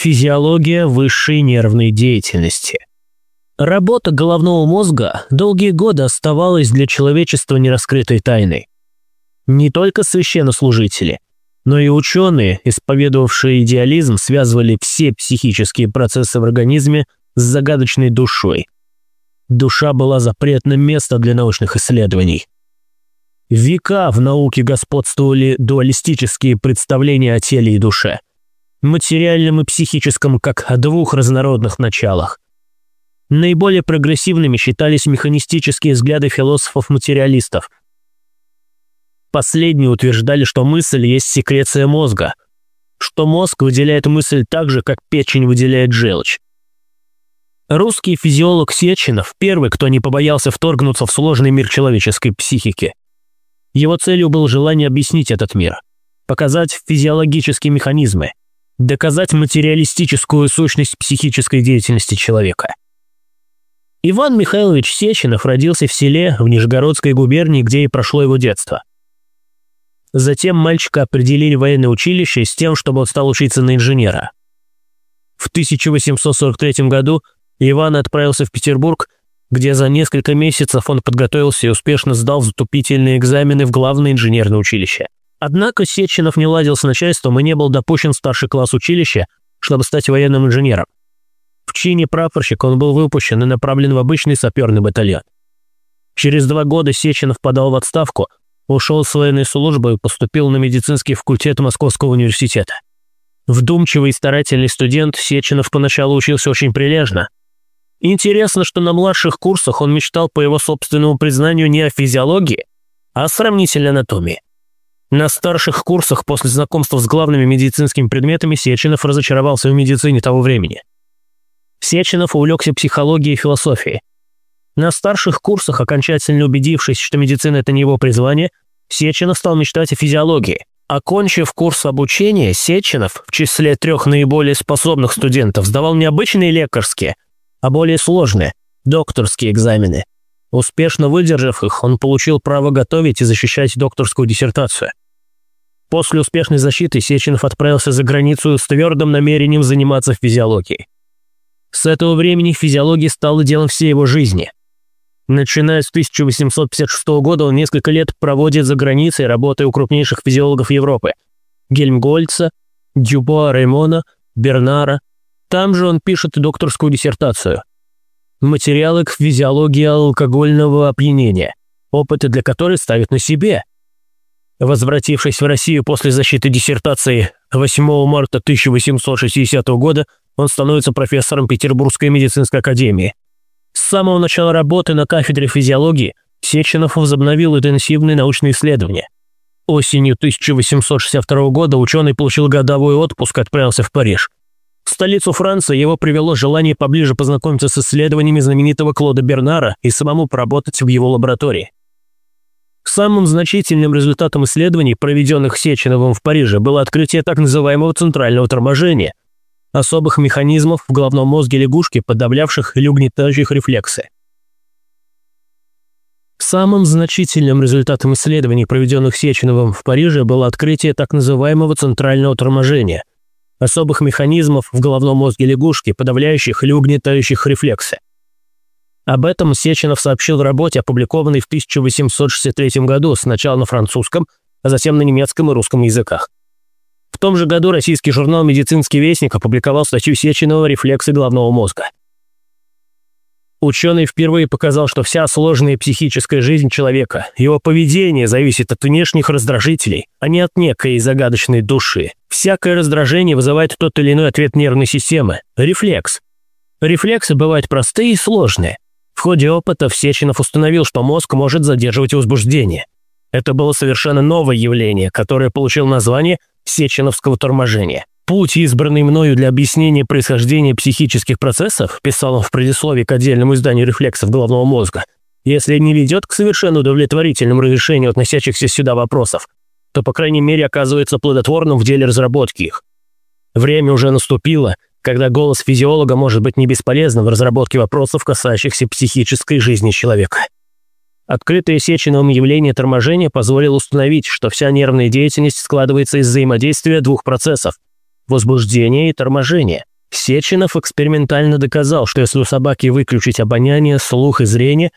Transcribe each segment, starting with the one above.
Физиология высшей нервной деятельности. Работа головного мозга долгие годы оставалась для человечества нераскрытой тайной. Не только священнослужители, но и ученые, исповедовавшие идеализм, связывали все психические процессы в организме с загадочной душой. Душа была запретным местом для научных исследований. Века в науке господствовали дуалистические представления о теле и душе – материальном и психическом как о двух разнородных началах. Наиболее прогрессивными считались механистические взгляды философов-материалистов. Последние утверждали, что мысль есть секреция мозга, что мозг выделяет мысль так же, как печень выделяет желчь. Русский физиолог Сеченов – первый, кто не побоялся вторгнуться в сложный мир человеческой психики. Его целью было желание объяснить этот мир, показать физиологические механизмы, доказать материалистическую сущность психической деятельности человека. Иван Михайлович Сеченов родился в селе в Нижегородской губернии, где и прошло его детство. Затем мальчика определили в военное училище с тем, чтобы он стал учиться на инженера. В 1843 году Иван отправился в Петербург, где за несколько месяцев он подготовился и успешно сдал вступительные экзамены в главное инженерное училище. Однако Сеченов не ладил с начальством и не был допущен в старший класс училища, чтобы стать военным инженером. В чине прапорщика он был выпущен и направлен в обычный саперный батальон. Через два года Сеченов подал в отставку, ушел с военной службы и поступил на медицинский факультет Московского университета. Вдумчивый и старательный студент, Сеченов поначалу учился очень прилежно. Интересно, что на младших курсах он мечтал по его собственному признанию не о физиологии, а о сравнительной анатомии. На старших курсах после знакомства с главными медицинскими предметами Сеченов разочаровался в медицине того времени. Сеченов увлекся психологией и философией. На старших курсах, окончательно убедившись, что медицина – это не его призвание, Сеченов стал мечтать о физиологии. Окончив курс обучения, Сеченов в числе трех наиболее способных студентов сдавал не обычные лекарские, а более сложные – докторские экзамены. Успешно выдержав их, он получил право готовить и защищать докторскую диссертацию. После успешной защиты Сеченов отправился за границу с твердым намерением заниматься физиологией. С этого времени физиология стала делом всей его жизни. Начиная с 1856 года он несколько лет проводит за границей, работая у крупнейших физиологов Европы – Гельмгольца, Дюбуа Реймона, Бернара. Там же он пишет докторскую диссертацию. Материалы к физиологии алкогольного опьянения, опыты для которой ставит на себе – Возвратившись в Россию после защиты диссертации 8 марта 1860 года, он становится профессором Петербургской медицинской академии. С самого начала работы на кафедре физиологии Сеченов возобновил интенсивные научные исследования. Осенью 1862 года ученый получил годовой отпуск и отправился в Париж. В столицу Франции его привело желание поближе познакомиться с исследованиями знаменитого Клода Бернара и самому поработать в его лаборатории. Самым значительным результатом исследований, проведенных Сеченовым в Париже, было открытие так называемого центрального торможения, особых механизмов в головном мозге лягушки, подавлявших или угнетающих рефлексы. Самым значительным результатом исследований, проведенных Сеченовым в Париже, было открытие так называемого центрального торможения, особых механизмов в головном мозге лягушки, подавляющих или угнетающих рефлексы. Об этом Сеченов сообщил в работе, опубликованной в 1863 году сначала на французском, а затем на немецком и русском языках. В том же году российский журнал «Медицинский вестник» опубликовал статью Сеченова «Рефлексы головного мозга». Ученый впервые показал, что вся сложная психическая жизнь человека, его поведение зависит от внешних раздражителей, а не от некой загадочной души. Всякое раздражение вызывает тот или иной ответ нервной системы – рефлекс. Рефлексы бывают простые и сложные – в ходе опытов Сеченов установил, что мозг может задерживать возбуждение. Это было совершенно новое явление, которое получило название сеченовского торможения. Путь, избранный мною для объяснения происхождения психических процессов, писал он в предисловии к отдельному изданию рефлексов головного мозга, если не ведет к совершенно удовлетворительному разрешению относящихся сюда вопросов, то, по крайней мере, оказывается плодотворным в деле разработки их. Время уже наступило – когда голос физиолога может быть не бесполезным в разработке вопросов, касающихся психической жизни человека. Открытое Сеченовым явление торможения позволило установить, что вся нервная деятельность складывается из взаимодействия двух процессов – возбуждение и торможение. Сеченов экспериментально доказал, что если у собаки выключить обоняние, слух и зрение,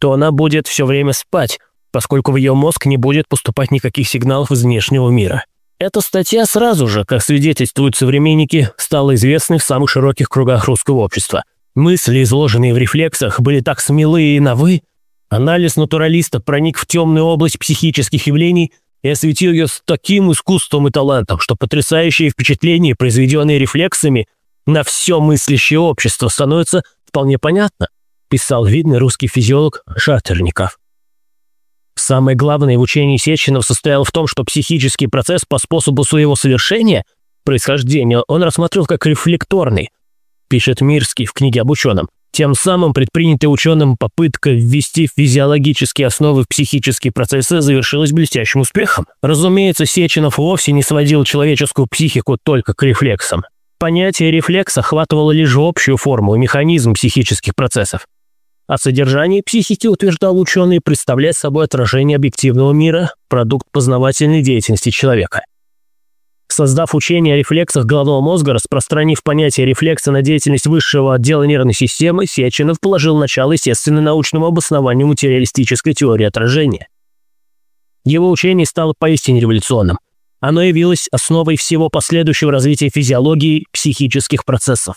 то она будет все время спать, поскольку в ее мозг не будет поступать никаких сигналов из внешнего мира. Эта статья сразу же, как свидетельствуют современники, стала известной в самых широких кругах русского общества. Мысли, изложенные в рефлексах, были так смелые и новы. Анализ натуралиста проник в темную область психических явлений и осветил ее с таким искусством и талантом, что потрясающие впечатления, произведенные рефлексами, на все мыслящее общество становится вполне понятно, писал видный русский физиолог Шатерников. Самое главное в учении Сеченов состояло в том, что психический процесс по способу своего совершения, происхождения, он рассмотрел как рефлекторный, пишет Мирский в книге об ученом. Тем самым предпринятая ученым попытка ввести физиологические основы в психические процессы завершилась блестящим успехом. Разумеется, Сеченов вовсе не сводил человеческую психику только к рефлексам. Понятие рефлекс охватывало лишь общую форму и механизм психических процессов. А содержание психики, утверждал ученый, представляет собой отражение объективного мира, продукт познавательной деятельности человека. Создав учение о рефлексах головного мозга, распространив понятие рефлекса на деятельность высшего отдела нервной системы, Сеченов положил начало естественно-научному обоснованию материалистической теории отражения. Его учение стало поистине революционным. Оно явилось основой всего последующего развития физиологии психических процессов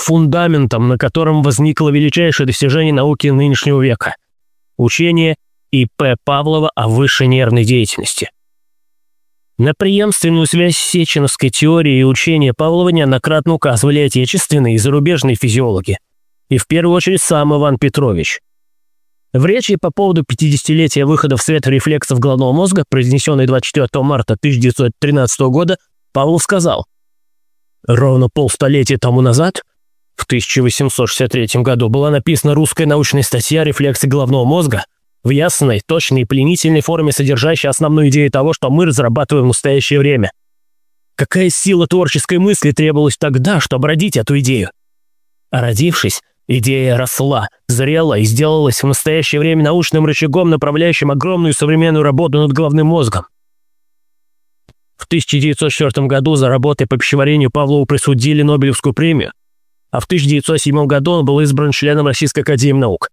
фундаментом, на котором возникло величайшее достижение науки нынешнего века – учение И.П. Павлова о высшей нервной деятельности. На преемственную связь сеченовской теории и учения Павлова неоднократно указывали отечественные и зарубежные физиологи, и в первую очередь сам Иван Петрович. В речи по поводу 50-летия выхода в свет рефлексов головного мозга, произнесенной 24 марта 1913 года, Павлов сказал, «Ровно полстолетия тому назад в 1863 году была написана русская научная статья «Рефлексы головного мозга», в ясной, точной и пленительной форме, содержащей основную идею того, что мы разрабатываем в настоящее время. Какая сила творческой мысли требовалась тогда, чтобы родить эту идею? А родившись, идея росла, зрела и сделалась в настоящее время научным рычагом, направляющим огромную современную работу над головным мозгом. В 1904 году за работой по пищеварению Павлову присудили Нобелевскую премию, а в 1907 году он был избран членом Российской Академии Наук.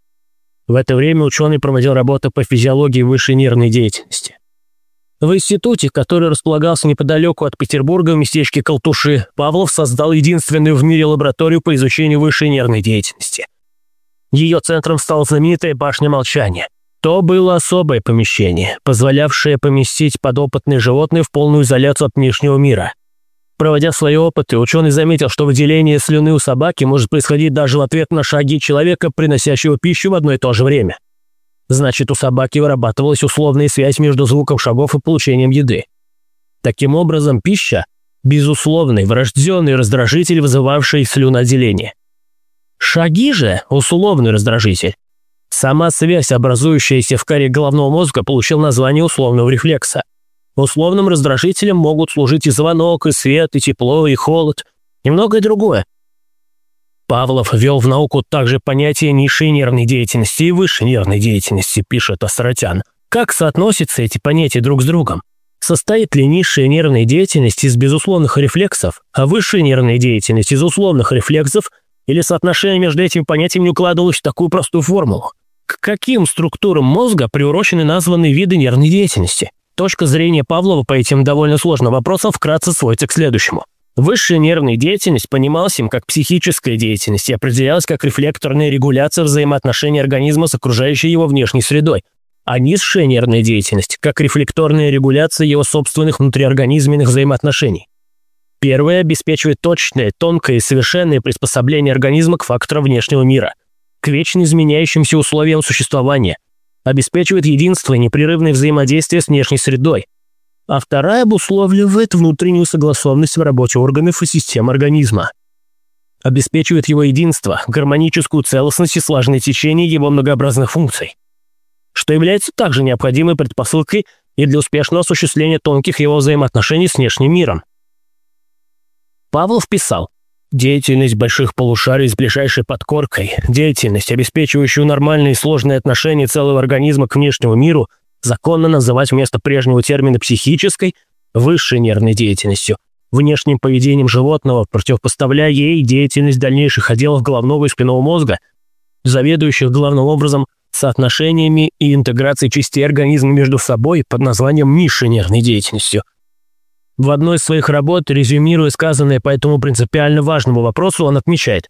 В это время ученый проводил работу по физиологии высшей нервной деятельности. В институте, который располагался неподалеку от Петербурга в местечке Колтуши, Павлов создал единственную в мире лабораторию по изучению высшей нервной деятельности. Ее центром стала знаменитая башня молчания. То было особое помещение, позволявшее поместить подопытные животные в полную изоляцию от внешнего мира – Проводя свои опыты, ученый заметил, что выделение слюны у собаки может происходить даже в ответ на шаги человека, приносящего пищу в одно и то же время. Значит, у собаки вырабатывалась условная связь между звуком шагов и получением еды. Таким образом, пища – безусловный, врожденный раздражитель, вызывавший слюноотделение. Шаги же – условный раздражитель. Сама связь, образующаяся в коре головного мозга, получила название условного рефлекса – Условным раздражителем могут служить и звонок, и свет, и тепло, и холод, и многое другое. Павлов ввел в науку также понятие низшей нервной деятельности и высшей нервной деятельности, пишет Асратян. Как соотносятся эти понятия друг с другом? Состоит ли низшая нервная деятельность из безусловных рефлексов, а высшая нервная деятельность из условных рефлексов, или соотношение между этими понятиями не укладывалось в такую простую формулу? К каким структурам мозга приурочены названные виды нервной деятельности? Точка зрения Павлова по этим довольно сложным вопросам вкратце сводится к следующему. Высшая нервная деятельность понималась им как психическая деятельность и определялась как рефлекторная регуляция взаимоотношений организма с окружающей его внешней средой, а низшая нервная деятельность как рефлекторная регуляция его собственных внутриорганизменных взаимоотношений. Первая обеспечивает точное, тонкое и совершенное приспособление организма к факторам внешнего мира, к вечно изменяющимся условиям существования – обеспечивает единство и непрерывное взаимодействие с внешней средой, а вторая обусловливает внутреннюю согласованность в работе органов и систем организма. Обеспечивает его единство, гармоническую целостность и слаженное течение его многообразных функций, что является также необходимой предпосылкой и для успешного осуществления тонких его взаимоотношений с внешним миром. Павлов писал, Деятельность больших полушарий с ближайшей подкоркой, деятельность, обеспечивающую нормальные и сложные отношения целого организма к внешнему миру, законно называть вместо прежнего термина психической, высшей нервной деятельностью, внешним поведением животного, противопоставляя ей деятельность дальнейших отделов головного и спинного мозга, заведующих главным образом соотношениями и интеграцией частей организма между собой под названием низшей нервной деятельностью. В одной из своих работ, резюмируя сказанное по этому принципиально важному вопросу, он отмечает,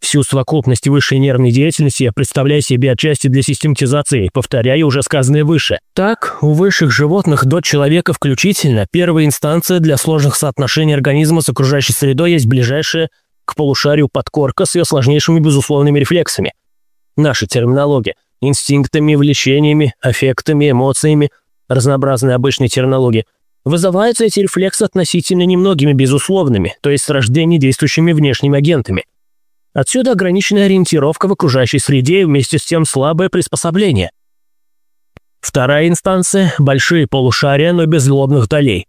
Всю совокупность высшей нервной деятельности я представляю себе отчасти для систематизации, повторяя уже сказанное выше. Так, у высших животных до человека включительно, первая инстанция для сложных соотношений организма с окружающей средой есть ближайшая к полушарию подкорка с ее сложнейшими безусловными рефлексами. Наша терминология – инстинктами, влечениями, аффектами, эмоциями, разнообразная обычная терминология – вызываются эти рефлексы относительно немногими безусловными, то есть с рождения действующими внешними агентами – Отсюда ограниченная ориентировка в окружающей среде и вместе с тем слабое приспособление. Вторая инстанция – большие полушария, но без лобных долей.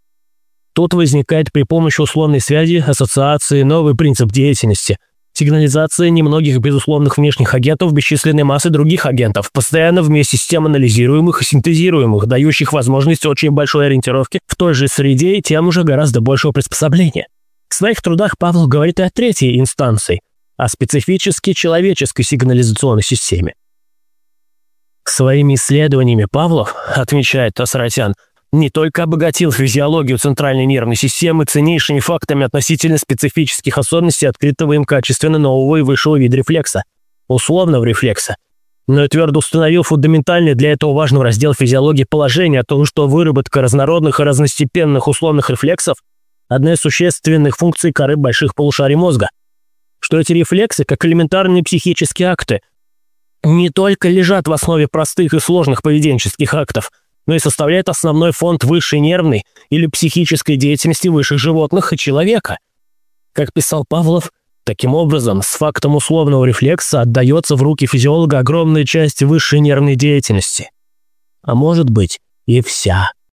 Тут возникает при помощи условной связи, ассоциации, новый принцип деятельности – сигнализация немногих безусловных внешних агентов бесчисленной массы других агентов, постоянно вместе с тем анализируемых и синтезируемых, дающих возможность очень большой ориентировки в той же среде и тем уже гораздо большего приспособления. В своих трудах Павлов говорит и о третьей инстанции – о специфически человеческой сигнализационной системе. Своими исследованиями Павлов, отмечает Тасратян, не только обогатил физиологию центральной нервной системы ценнейшими фактами относительно специфических особенностей открытого им качественно нового и высшего вида рефлекса, условного рефлекса, но и твердо установил фундаментальный для этого важный раздел физиологии положение о том, что выработка разнородных и разностепенных условных рефлексов – одна из существенных функций коры больших полушарий мозга – что эти рефлексы, как элементарные психические акты, не только лежат в основе простых и сложных поведенческих актов, но и составляют основной фонд высшей нервной или психической деятельности высших животных и человека. Как писал Павлов, таким образом, с фактом условного рефлекса отдается в руки физиолога огромная часть высшей нервной деятельности. А может быть и вся.